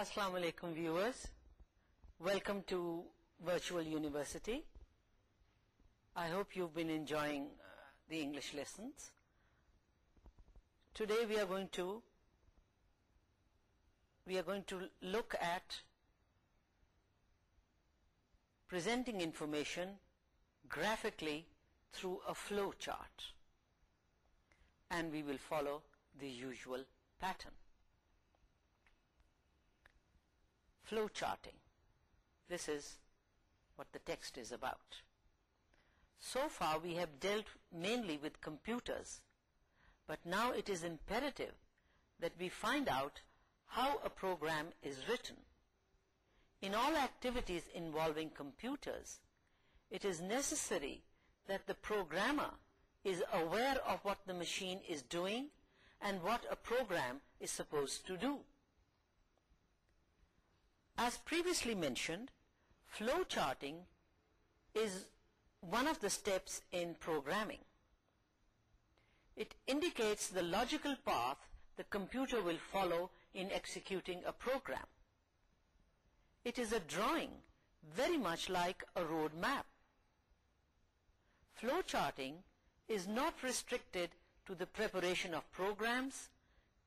السلام علیکم viewers welcome to virtual university I hope you been enjoying the English lessons today we are going to we are going to look at presenting information graphically through a flow chart and we will follow the usual pattern flow charting. This is what the text is about. So far we have dealt mainly with computers, but now it is imperative that we find out how a program is written. In all activities involving computers, it is necessary that the programmer is aware of what the machine is doing and what a program is supposed to do. As previously mentioned, flow charting is one of the steps in programming. It indicates the logical path the computer will follow in executing a program. It is a drawing very much like a road map. Flow charting is not restricted to the preparation of programs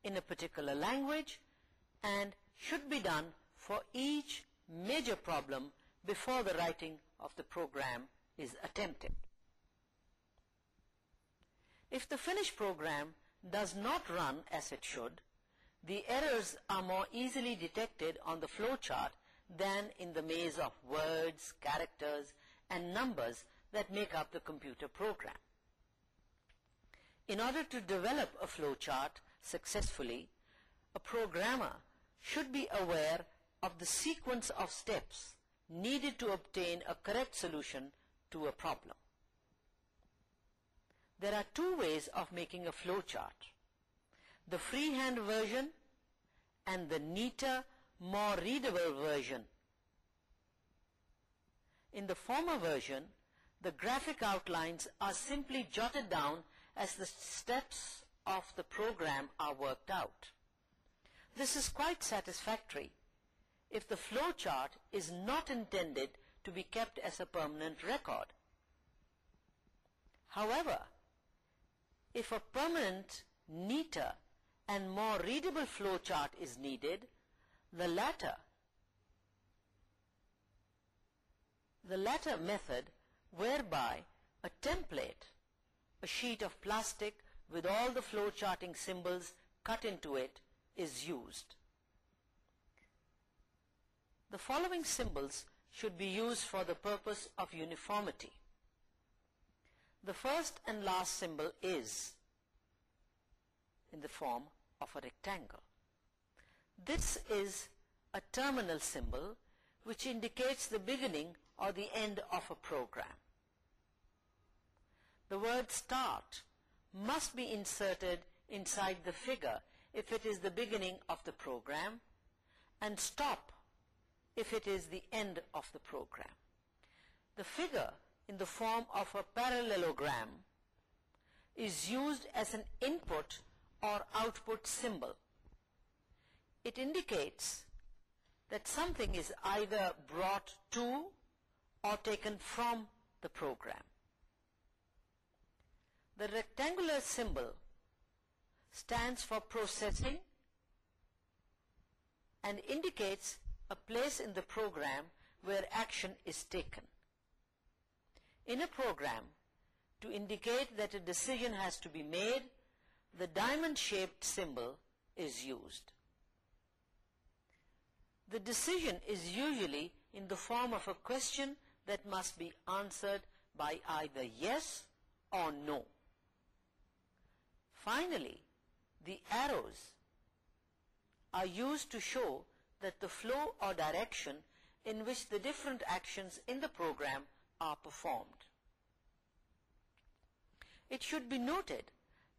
in a particular language and should be done for each major problem before the writing of the program is attempted. If the finished program does not run as it should, the errors are more easily detected on the flowchart than in the maze of words, characters, and numbers that make up the computer program. In order to develop a flowchart successfully, a programmer should be aware of the sequence of steps needed to obtain a correct solution to a problem. There are two ways of making a flowchart, the freehand version and the neater, more readable version. In the former version, the graphic outlines are simply jotted down as the steps of the program are worked out. This is quite satisfactory if the flowchart is not intended to be kept as a permanent record. However, if a permanent, neater and more readable flowchart is needed, the latter, method whereby a template, a sheet of plastic with all the flowcharting symbols cut into it is used. The following symbols should be used for the purpose of uniformity. The first and last symbol is in the form of a rectangle. This is a terminal symbol which indicates the beginning or the end of a program. The word start must be inserted inside the figure if it is the beginning of the program and stop if it is the end of the program. The figure in the form of a parallelogram is used as an input or output symbol. It indicates that something is either brought to or taken from the program. The rectangular symbol stands for processing and indicates a place in the program where action is taken. In a program, to indicate that a decision has to be made, the diamond-shaped symbol is used. The decision is usually in the form of a question that must be answered by either yes or no. Finally, the arrows are used to show that the flow or direction in which the different actions in the program are performed. It should be noted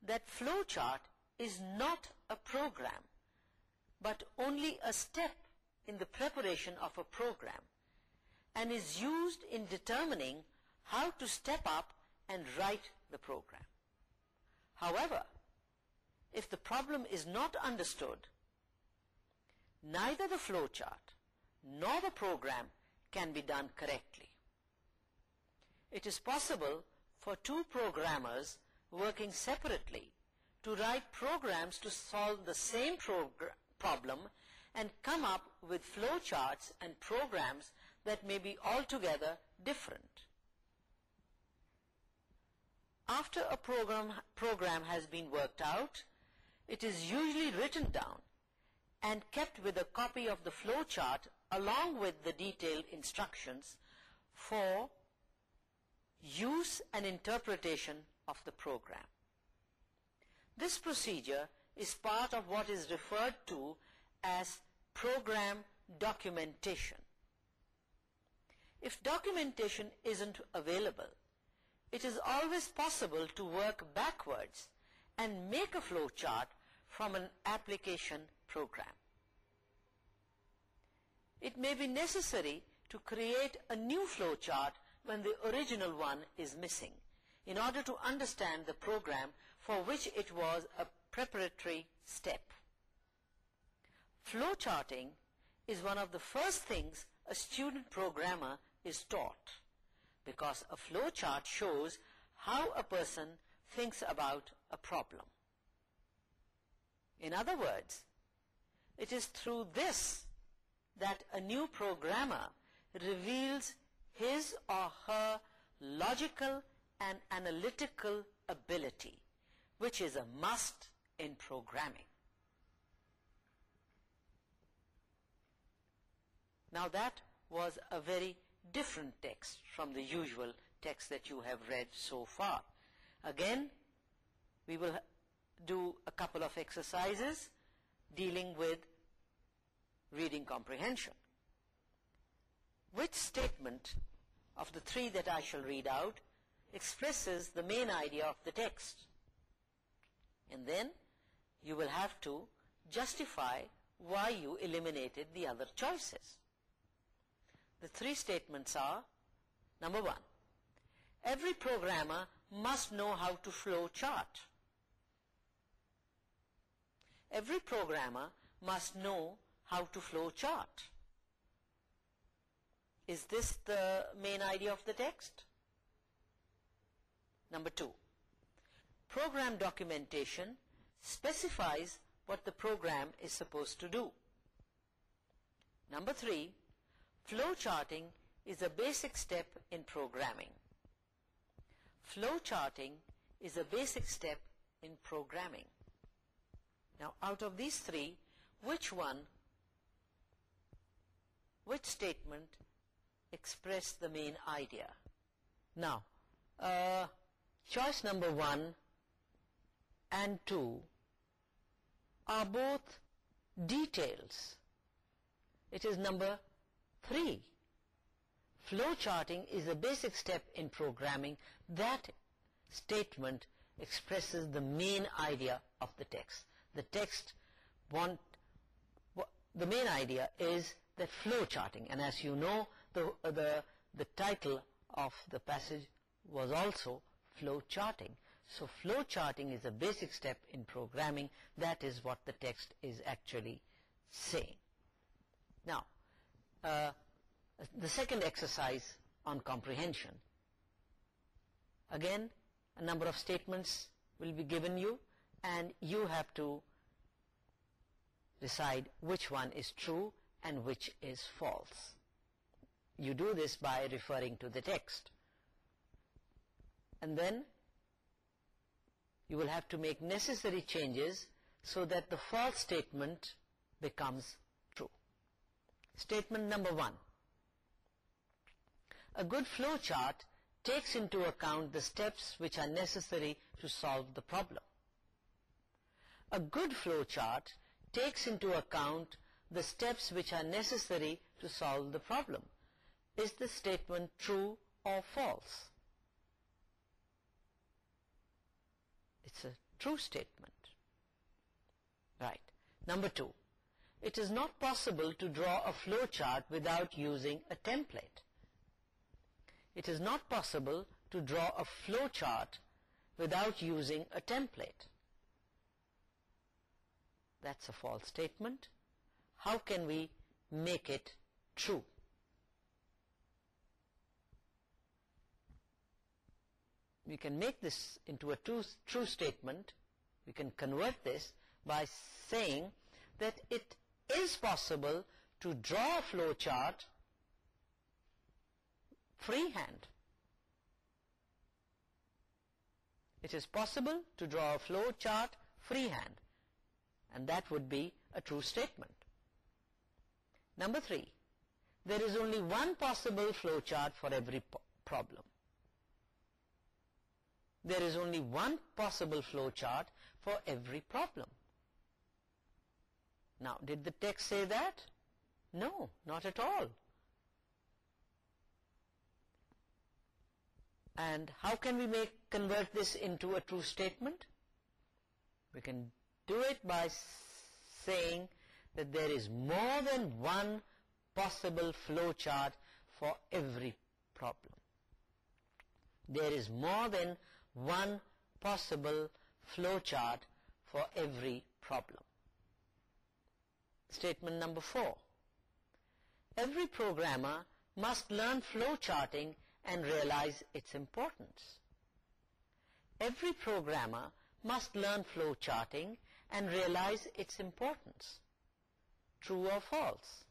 that flow chart is not a program but only a step in the preparation of a program and is used in determining how to step up and write the program. However, if the problem is not understood neither the flowchart nor the program can be done correctly. It is possible for two programmers working separately to write programs to solve the same problem and come up with flowcharts and programs that may be altogether different. After a program, program has been worked out, it is usually written down and kept with a copy of the flowchart along with the detailed instructions for use and interpretation of the program. This procedure is part of what is referred to as program documentation. If documentation isn't available, it is always possible to work backwards and make a flowchart from an application program. It may be necessary to create a new flowchart when the original one is missing in order to understand the program for which it was a preparatory step. Flowcharting is one of the first things a student programmer is taught because a flowchart shows how a person thinks about a problem. In other words, it is through this that a new programmer reveals his or her logical and analytical ability which is a must in programming. Now that was a very different text from the usual text that you have read so far. Again, we will do a couple of exercises dealing with reading comprehension. Which statement of the three that I shall read out expresses the main idea of the text? And then you will have to justify why you eliminated the other choices. The three statements are, number one, every programmer must know how to flow chart every programmer must know how to flowchart. Is this the main idea of the text? Number two, program documentation specifies what the program is supposed to do. Number three, flowcharting is a basic step in programming. Flowcharting is a basic step in programming. Now, out of these three, which one, which statement expresses the main idea? Now, uh, choice number one and two are both details. It is number three. Flowcharting is a basic step in programming. That statement expresses the main idea of the text the text the main idea is that flow charting and as you know the uh, the the title of the passage was also flow charting so flow charting is a basic step in programming that is what the text is actually saying now uh, the second exercise on comprehension again a number of statements will be given you and you have to decide which one is true and which is false. You do this by referring to the text. And then you will have to make necessary changes so that the false statement becomes true. Statement number 1. A good flow chart takes into account the steps which are necessary to solve the problem a good flowchart takes into account the steps which are necessary to solve the problem. Is the statement true or false? It's a true statement. Right. Number two, it is not possible to draw a flowchart without using a template. It is not possible to draw a flowchart without using a template that's a false statement. How can we make it true? We can make this into a true, statement, we can convert this by saying that it is possible to draw a flow chart freehand. It is possible to draw a flow chart freehand and that would be a true statement. Number three, there is only one possible flowchart for every problem. There is only one possible flowchart for every problem. Now, did the text say that? No, not at all. And how can we make convert this into a true statement? We can do it by saying that there is more than one possible flowchart for every problem. There is more than one possible flowchart for every problem. Statement number four. Every programmer must learn flowcharting and realize its importance. Every programmer must learn flowcharting and realize its importance true or false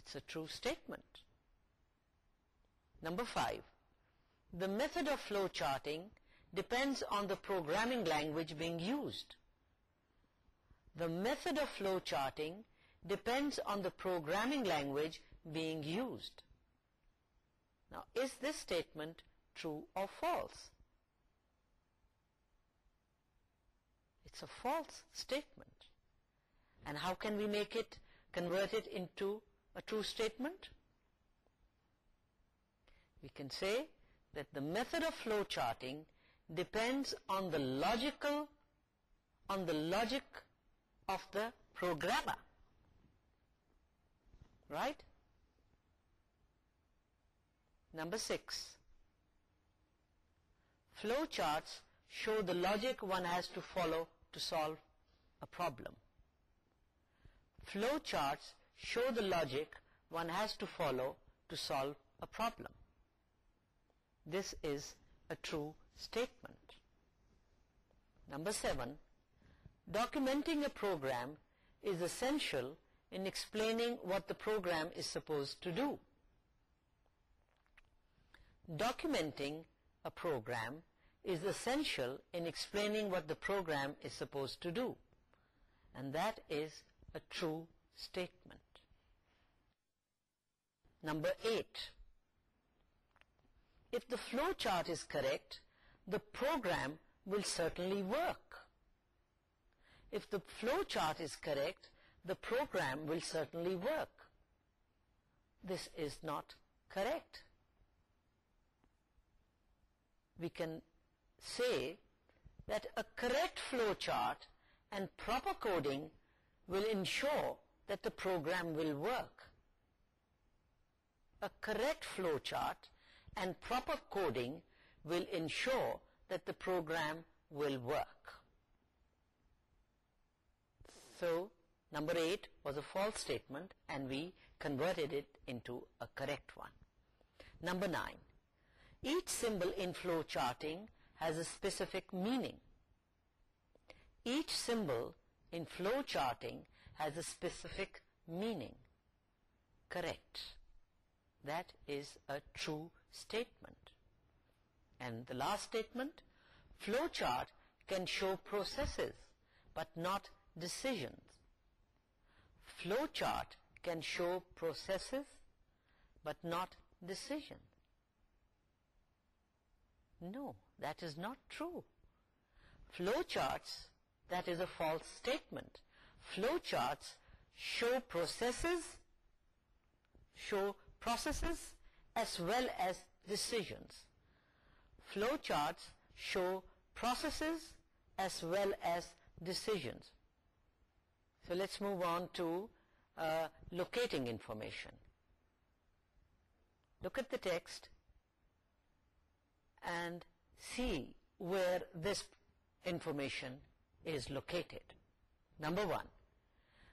it's a true statement number five the method of flow charting depends on the programming language being used the method of flow charting depends on the programming language being used now is this statement true or false It's a false statement. And how can we make it, convert it into a true statement? We can say that the method of flow charting depends on the logical, on the logic of the programmer. Right? Number six. Flow charts show the logic one has to follow to solve a problem. flowcharts show the logic one has to follow to solve a problem. This is a true statement. Number seven, documenting a program is essential in explaining what the program is supposed to do. Documenting a program is essential in explaining what the program is supposed to do and that is a true statement. Number 8. If the flowchart is correct, the program will certainly work. If the flowchart is correct, the program will certainly work. This is not correct. We can say that a correct flowchart and proper coding will ensure that the program will work. A correct flowchart and proper coding will ensure that the program will work. So, number 8 was a false statement and we converted it into a correct one. Number 9. Each symbol in flow charting has a specific meaning. Each symbol in flow charting has a specific meaning. Correct. That is a true statement. And the last statement, flow chart can show processes but not decisions. Flow chart can show processes but not decisions. No. No that is not true. Flowcharts, that is a false statement. Flowcharts show processes, show processes as well as decisions. Flowcharts show processes as well as decisions. So let's move on to uh, locating information. Look at the text and see where this information is located. Number one,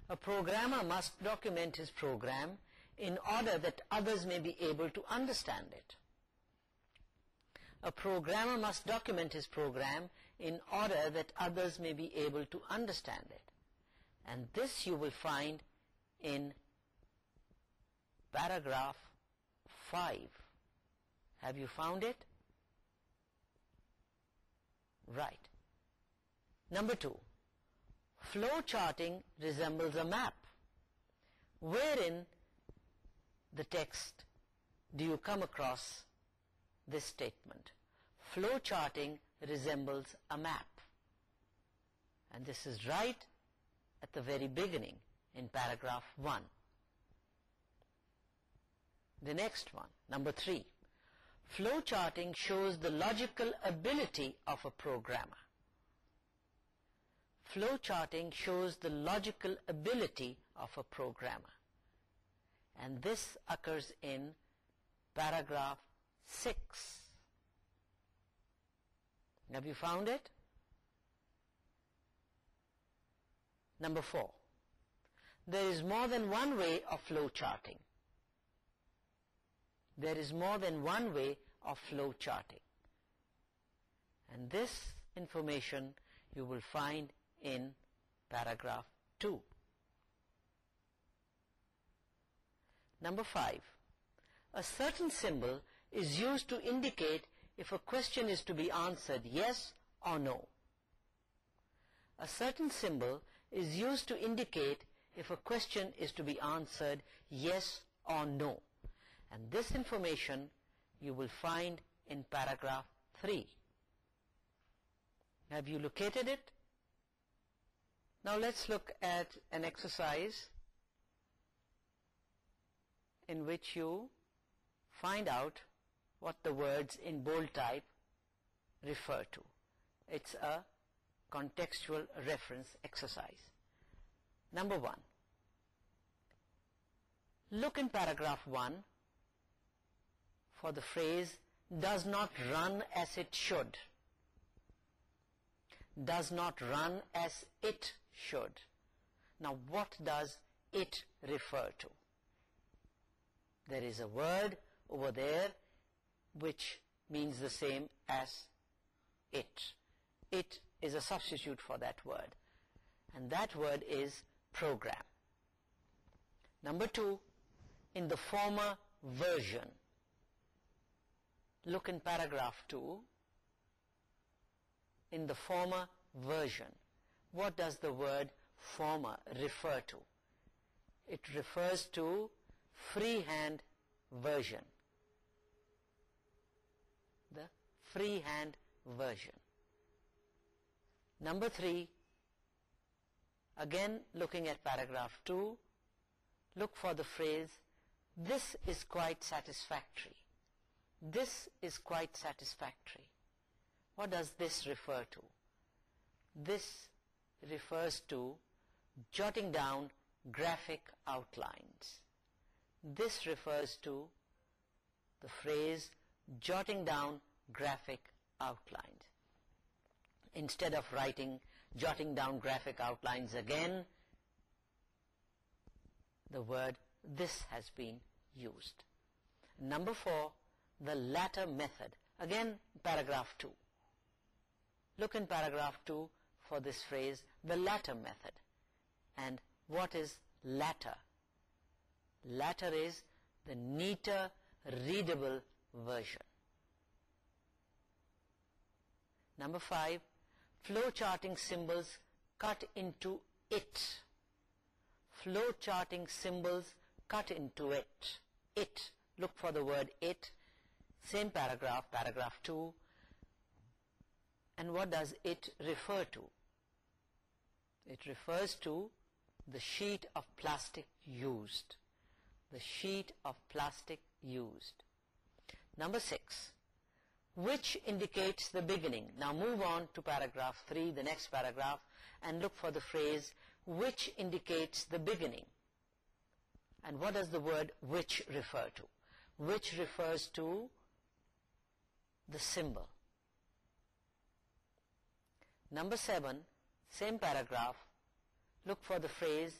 a programmer must document his program in order that others may be able to understand it. A programmer must document his program in order that others may be able to understand it. And this you will find in paragraph 5. Have you found it? right number two flow charting resembles a map wherein the text do you come across this statement flow charting resembles a map and this is right at the very beginning in paragraph 1 the next one number three flow charting shows the logical ability of a programmer flow charting shows the logical ability of a programmer and this occurs in paragraph 6 have you found it number 4 there is more than one way of flow charting there is more than one way of flow charting and this information you will find in paragraph 2 number 5 a certain symbol is used to indicate if a question is to be answered yes or no a certain symbol is used to indicate if a question is to be answered yes or no and this information you will find in paragraph 3. Have you located it? Now let's look at an exercise in which you find out what the words in bold type refer to. It's a contextual reference exercise. Number one, look in paragraph one for the phrase does not run as it should does not run as it should now what does it refer to there is a word over there which means the same as it it is a substitute for that word and that word is program number two in the former version look in paragraph 2 in the former version what does the word former refer to it refers to freehand version the freehand version number 3 again looking at paragraph 2 look for the phrase this is quite satisfactory this is quite satisfactory. What does this refer to? This refers to jotting down graphic outlines. This refers to the phrase jotting down graphic outlines. Instead of writing, jotting down graphic outlines again, the word this has been used. Number four, the latter method. Again, paragraph 2. Look in paragraph 2 for this phrase, the latter method. And what is latter? Latter is the neater readable version. Number 5, flowcharting symbols cut into it. Flowcharting symbols cut into it. It. Look for the word it same paragraph, paragraph 2, and what does it refer to? It refers to the sheet of plastic used. The sheet of plastic used. Number 6, which indicates the beginning? Now move on to paragraph 3, the next paragraph, and look for the phrase, which indicates the beginning? And what does the word which refer to? Which refers to the symbol. Number seven, same paragraph, look for the phrase,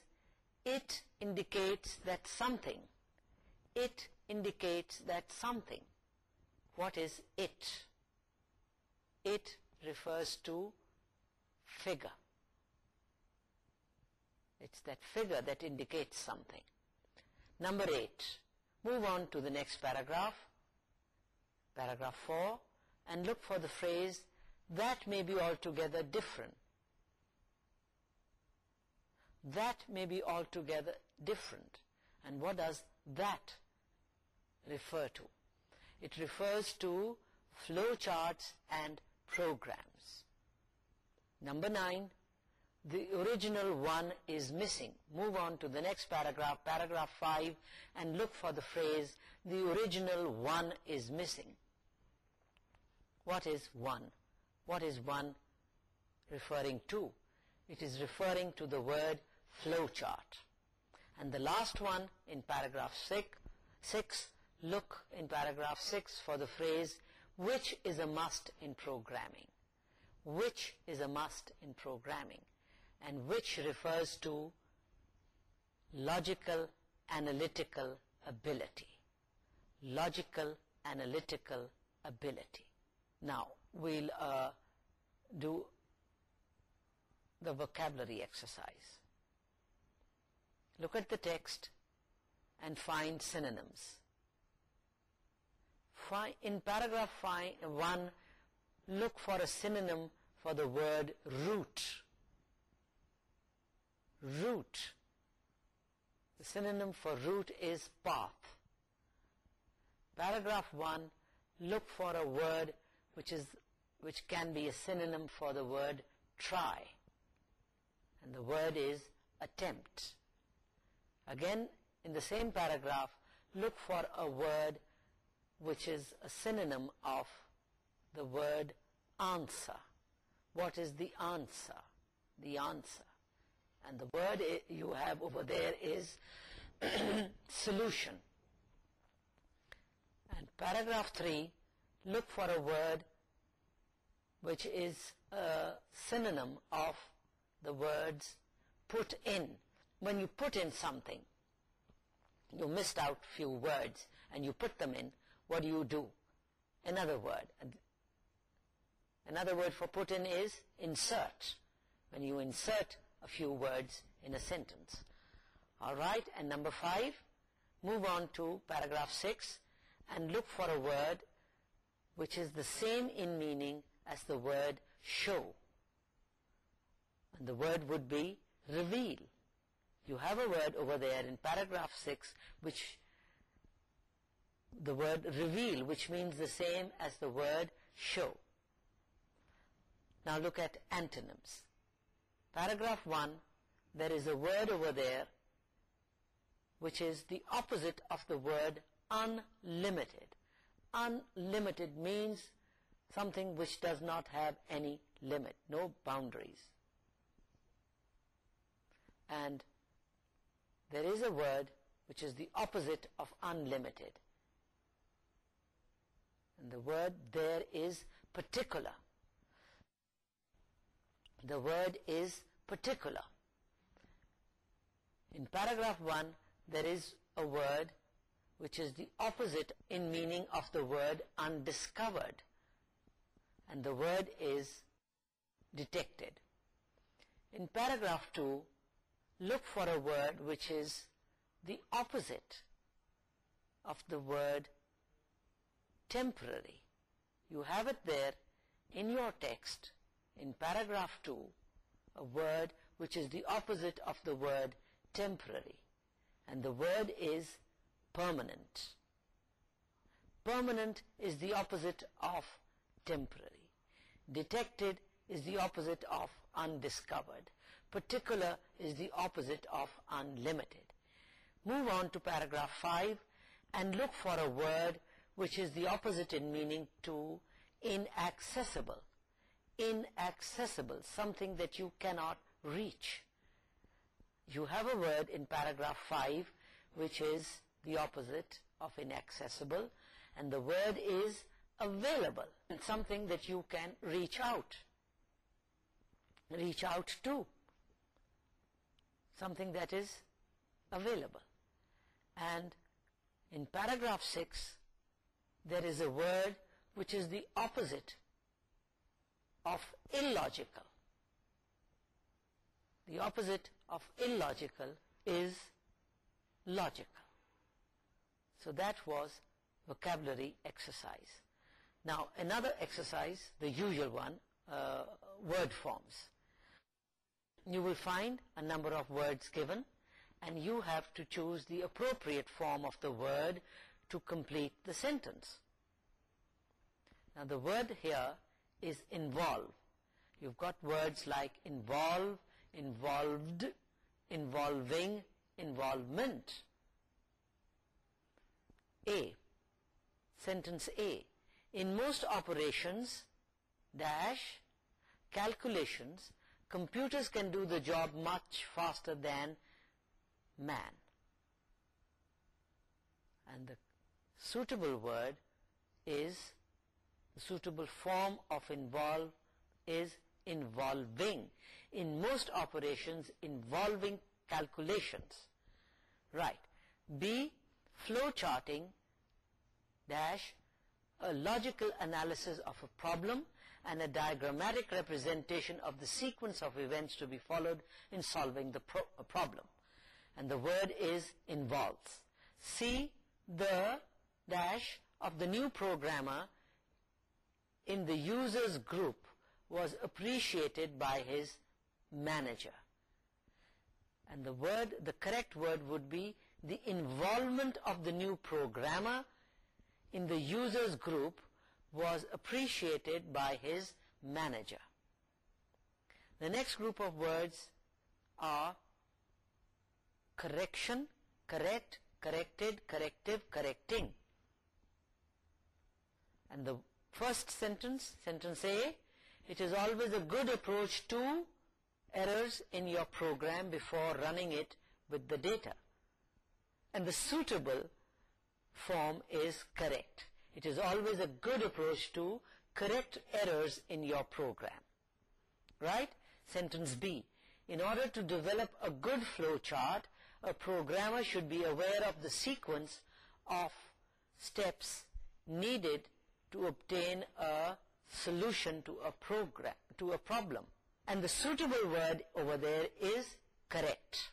it indicates that something, it indicates that something. What is it? It refers to figure. It's that figure that indicates something. Number eight, move on to the next paragraph paragraph 4 and look for the phrase that may be altogether different. That may be altogether different. And what does that refer to? It refers to flowcharts and programs. Number 9, the original one is missing. Move on to the next paragraph, paragraph 5, and look for the phrase, the original one is missing what is one what is one referring to it is referring to the word flow chart and the last one in paragraph 6 look in paragraph 6 for the phrase which is a must in programming which is a must in programming and which refers to logical analytical ability logical analytical ability now we'll uh, do the vocabulary exercise look at the text and find synonyms in paragraph 1 look for a synonym for the word root root the synonym for root is path paragraph 1 look for a word which is which can be a synonym for the word try and the word is attempt again in the same paragraph look for a word which is a synonym of the word answer what is the answer the answer and the word you have over there is solution and paragraph three look for a word which is a synonym of the words put in. When you put in something, you missed out few words and you put them in, what do you do? Another word. Another word for put in is insert. When you insert a few words in a sentence. Alright, and number five, move on to paragraph six and look for a word which is the same in meaning as the word show. And the word would be reveal. You have a word over there in paragraph 6 which the word reveal which means the same as the word show. Now look at antonyms. Paragraph 1 there is a word over there which is the opposite of the word unlimited unlimited means something which does not have any limit, no boundaries. And there is a word which is the opposite of unlimited. And the word there is particular. The word is particular. In paragraph 1, there is a word which is the opposite in meaning of the word undiscovered and the word is detected. In paragraph 2, look for a word which is the opposite of the word temporary. You have it there in your text in paragraph 2, a word which is the opposite of the word temporary and the word is permanent. Permanent is the opposite of temporary. Detected is the opposite of undiscovered. Particular is the opposite of unlimited. Move on to paragraph 5 and look for a word which is the opposite in meaning to inaccessible. Inaccessible, something that you cannot reach. You have a word in paragraph 5 which is the opposite of inaccessible and the word is available something that you can reach out reach out to something that is available and in paragraph 6 there is a word which is the opposite of illogical the opposite of illogical is logic so that was vocabulary exercise. Now another exercise, the usual one, uh, word forms. You will find a number of words given and you have to choose the appropriate form of the word to complete the sentence. Now the word here is involve. You've got words like involve, involved, involving, Involvement. A. Sentence A. In most operations, dash, calculations, computers can do the job much faster than man. And the suitable word is, the suitable form of involve is involving. In most operations, involving calculations. Right. B. Flow charting a logical analysis of a problem and a diagrammatic representation of the sequence of events to be followed in solving the problem. And the word is involves. See the dash of the new programmer in the user's group was appreciated by his manager. And the word, the correct word would be the involvement of the new programmer in the user's group was appreciated by his manager. The next group of words are correction, correct, corrected, corrective, correcting. And the first sentence, sentence A, it is always a good approach to errors in your program before running it with the data. And the suitable form is correct. It is always a good approach to correct errors in your program. Right? Sentence B. In order to develop a good flow chart, a programmer should be aware of the sequence of steps needed to obtain a solution to a program to a problem. And the suitable word over there is correct.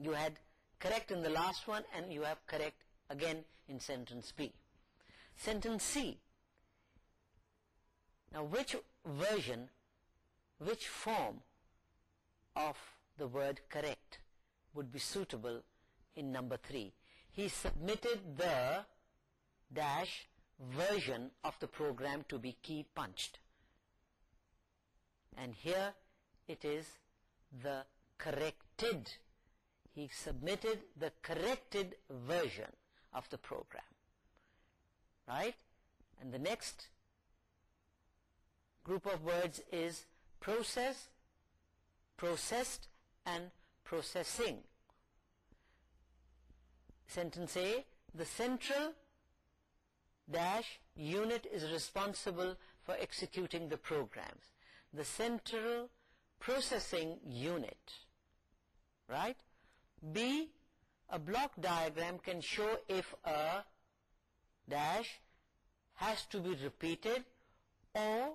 You had correct in the last one and you have correct again in sentence B. Sentence C. Now which version, which form of the word correct would be suitable in number 3? He submitted the dash version of the program to be key punched. And here it is the corrected he submitted the corrected version of the program. Right? And the next group of words is process, processed and processing. Sentence A, the central dash unit is responsible for executing the programs. The central processing unit, right? B, a block diagram can show if a dash has to be repeated or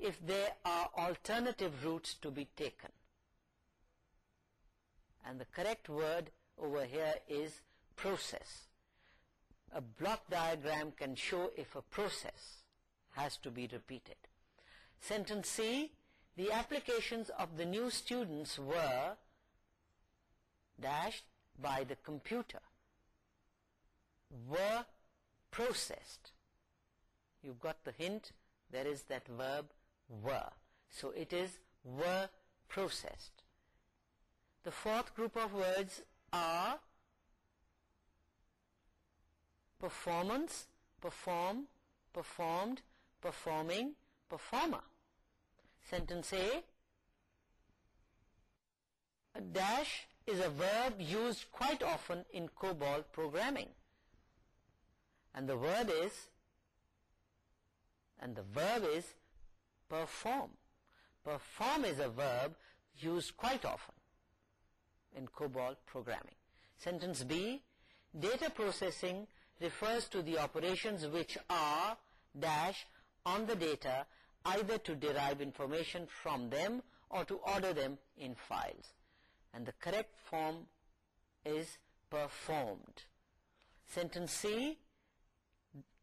if there are alternative routes to be taken. And the correct word over here is process. A block diagram can show if a process has to be repeated. Sentence C, the applications of the new students were by the computer were processed. You've got the hint, there is that verb were. So it is were processed. The fourth group of words are performance, perform, performed, performing, performer. Sentence a dash is a verb used quite often in COBOL programming. And the word is, and the verb is perform. Perform is a verb used quite often in COBOL programming. Sentence B, data processing refers to the operations which are dash on the data either to derive information from them or to order them in files and the correct form is performed. Sentence C,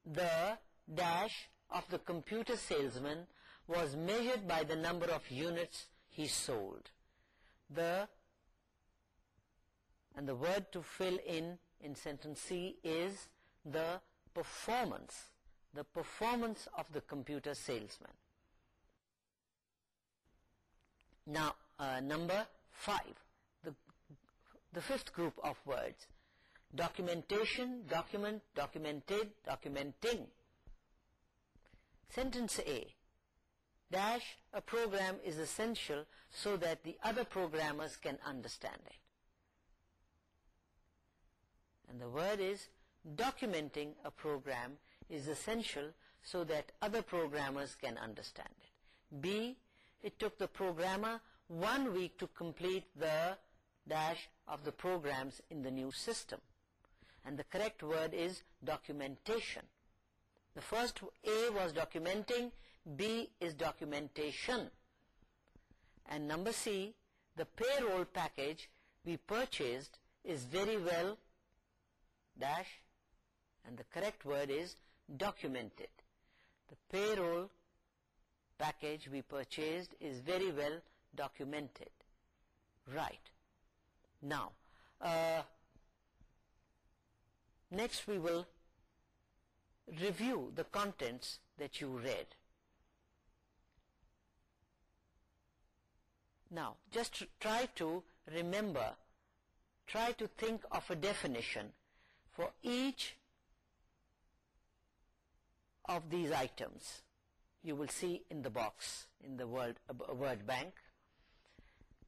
the dash of the computer salesman was measured by the number of units he sold. The and the word to fill in in sentence C is the performance, the performance of the computer salesman. Now uh, number five the fifth group of words documentation document documented documenting sentence a dash a program is essential so that the other programmers can understand it and the word is documenting a program is essential so that other programmers can understand it b it took the programmer one week to complete the dash of the programs in the new system and the correct word is documentation the first A was documenting B is documentation and number C the payroll package we purchased is very well dash and the correct word is documented the payroll package we purchased is very well documented right now uh, next we will review the contents that you read now just try to remember try to think of a definition for each of these items you will see in the box in the world uh, word bank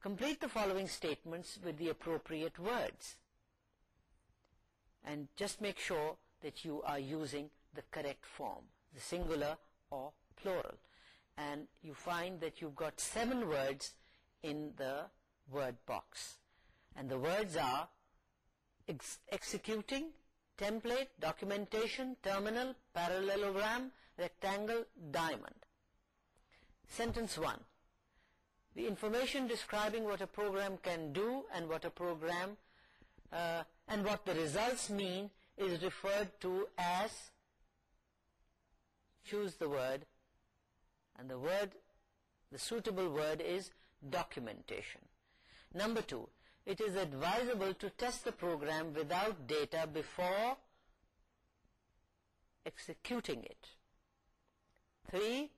complete the following statements with the appropriate words and just make sure that you are using the correct form the singular or plural and you find that you've got seven words in the word box and the words are executing template documentation terminal parallelogram rectangle diamond sentence one the information describing what a program can do uh, and what the results mean is referred to as choose the word and the word the suitable word is documentation number two it is advisable to test the program without data before executing it three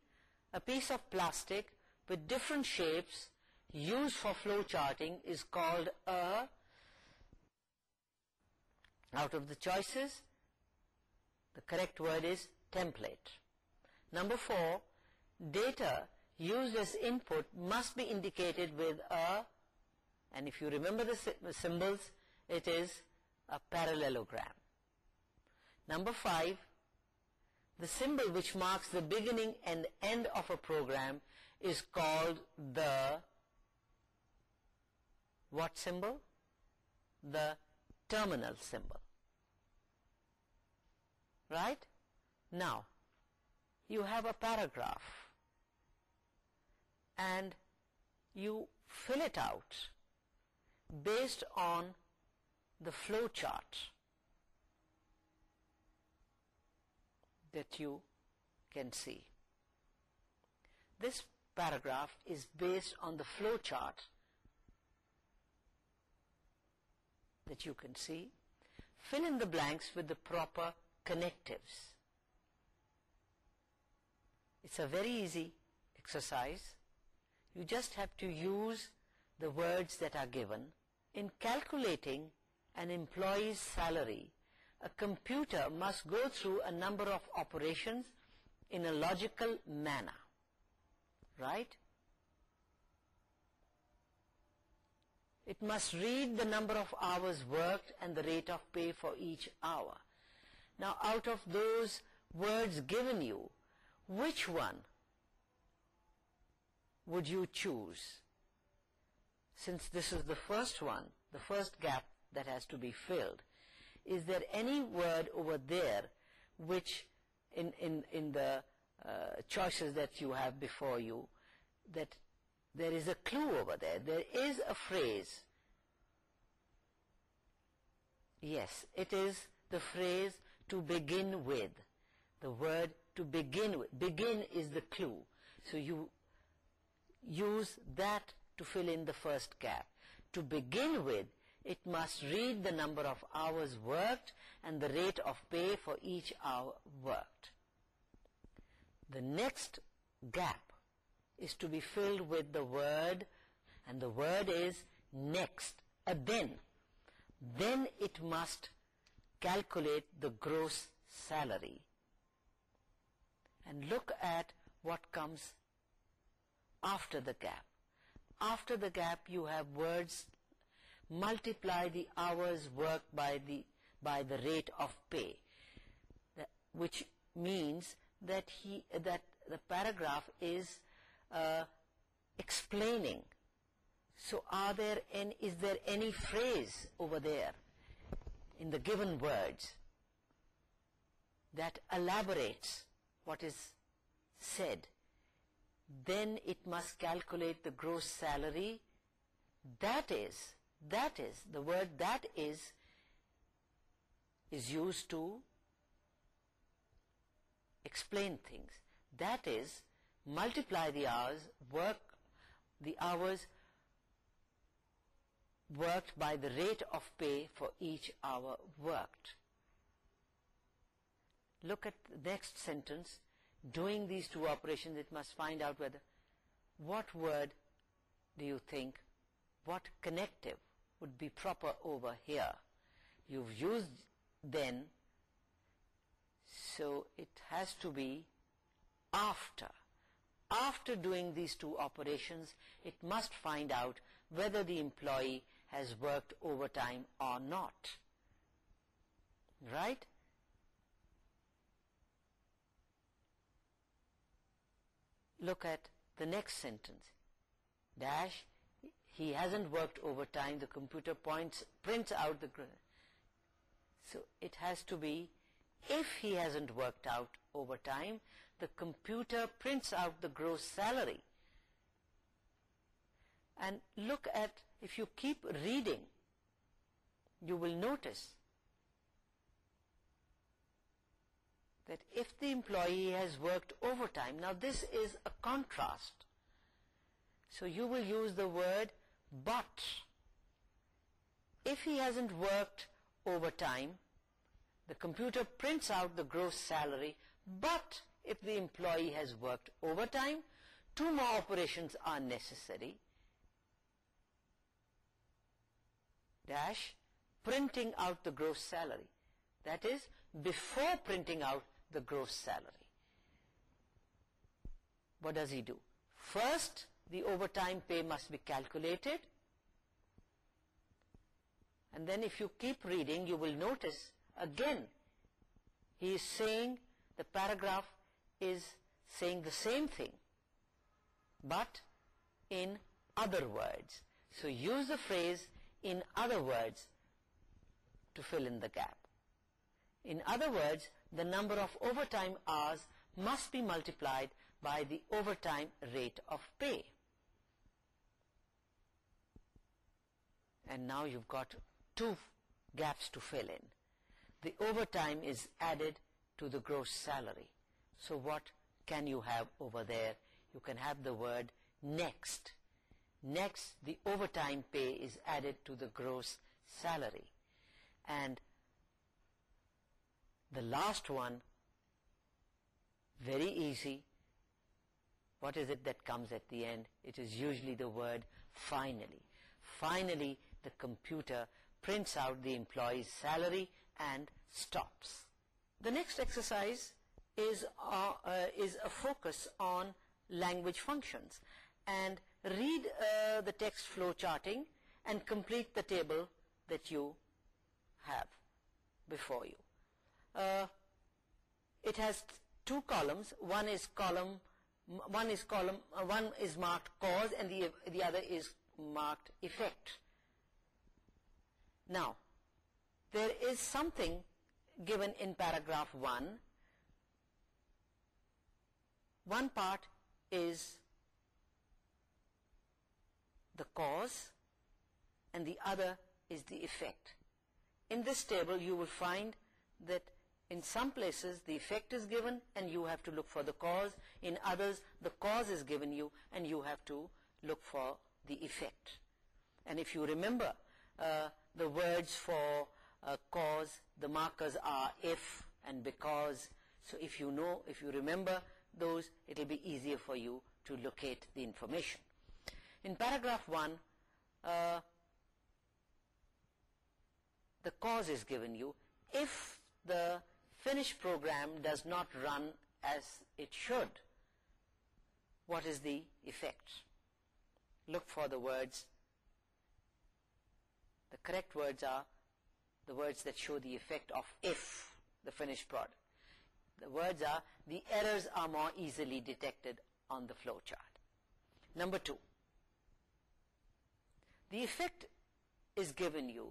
a piece of plastic with different shapes used for flow charting is called a out of the choices the correct word is template number four data used as input must be indicated with a and if you remember the symbols it is a parallelogram number five the symbol which marks the beginning and end of a program is called the what symbol? The terminal symbol. Right? Now, you have a paragraph and you fill it out based on the flow chart that you can see. This paragraph is based on the flow chart that you can see. Fill in the blanks with the proper connectives. It's a very easy exercise. You just have to use the words that are given. In calculating an employee's salary, a computer must go through a number of operations in a logical manner right it must read the number of hours worked and the rate of pay for each hour now out of those words given you which one would you choose since this is the first one the first gap that has to be filled is there any word over there which in in in the uh, choices that you have before you that there is a clue over there there is a phrase yes it is the phrase to begin with the word to begin with begin is the clue so you use that to fill in the first gap to begin with it must read the number of hours worked and the rate of pay for each hour worked the next gap is to be filled with the word and the word is next a then then it must calculate the gross salary and look at what comes after the gap after the gap you have words multiply the hours worked by the by the rate of pay which means that he that the paragraph is uh, explaining so are there any is there any phrase over there in the given words that elaborates what is said then it must calculate the gross salary that is that is the word that is is used to explain things. That is, multiply the hours, work, the hours worked by the rate of pay for each hour worked. Look at the next sentence. Doing these two operations, it must find out whether, what word do you think, what connective would be proper over here? You've used then, so it has to be after after doing these two operations it must find out whether the employee has worked overtime or not right look at the next sentence dash he hasn't worked overtime the computer points prints out the so it has to be if he hasn't worked out overtime, the computer prints out the gross salary. And look at, if you keep reading, you will notice that if the employee has worked overtime, now this is a contrast. So you will use the word but. If he hasn't worked overtime, the computer prints out the gross salary but if the employee has worked overtime two more operations are necessary dash printing out the gross salary that is before printing out the gross salary what does he do first the overtime pay must be calculated and then if you keep reading you will notice again he is saying the paragraph is saying the same thing but in other words so use the phrase in other words to fill in the gap in other words the number of overtime hours must be multiplied by the overtime rate of pay and now you've got two gaps to fill in the overtime is added to the gross salary. So what can you have over there? You can have the word next. Next, the overtime pay is added to the gross salary. And the last one, very easy. What is it that comes at the end? It is usually the word finally. Finally, the computer prints out the employee's salary and stops. The next exercise uh, uh, is a focus on language functions, and read uh, the text flow charting and complete the table that you have before you. It has two columns. One is marked cause, and the other is marked effect. Now, there is something given in paragraph 1 one part is the cause and the other is the effect in this table you will find that in some places the effect is given and you have to look for the cause in others the cause is given you and you have to look for the effect and if you remember uh, the words for uh, cause the markers are if and because so if you know if you remember those it will be easier for you to locate the information in paragraph 1 uh, the cause is given you if the finish program does not run as it should what is the effect look for the words the correct words are the words that show the effect of if, the finished product. The words are, the errors are more easily detected on the flow chart. Number two, the effect is given you.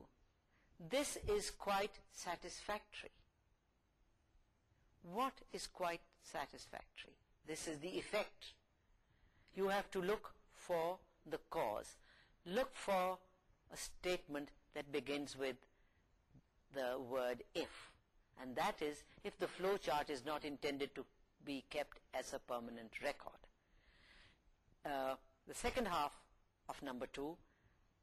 This is quite satisfactory. What is quite satisfactory? This is the effect. You have to look for the cause. Look for a statement that begins with the word if and that is if the flowchart is not intended to be kept as a permanent record uh, the second half of number two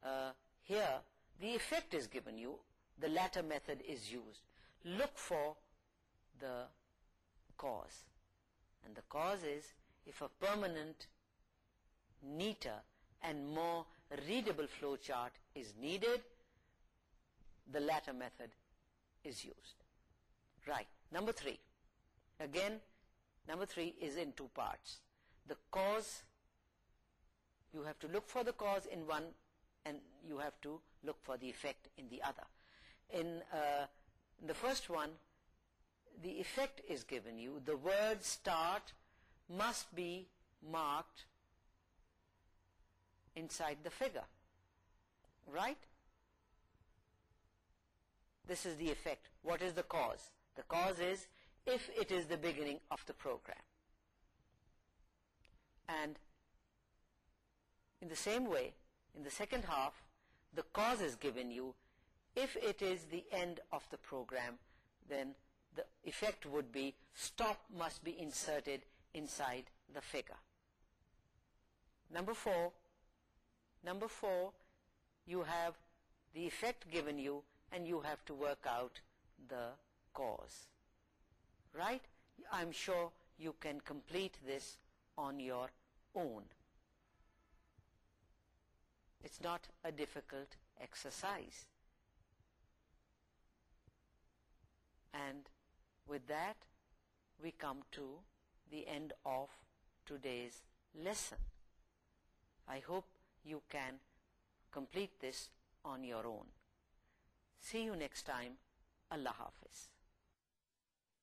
uh, here the effect is given you the latter method is used look for the cause and the cause is if a permanent neater and more readable flowchart is needed the latter method is used. Right. Number three. Again, number three is in two parts. The cause, you have to look for the cause in one and you have to look for the effect in the other. In uh, the first one, the effect is given you. The word start must be marked inside the figure. Right? this is the effect. What is the cause? The cause is if it is the beginning of the program. And in the same way, in the second half, the cause is given you. If it is the end of the program, then the effect would be stop must be inserted inside the figure. Number four, number four, you have the effect given you and you have to work out the cause. Right? I'm sure you can complete this on your own. It's not a difficult exercise. And with that, we come to the end of today's lesson. I hope you can complete this on your own. See you next time اللہ حافظ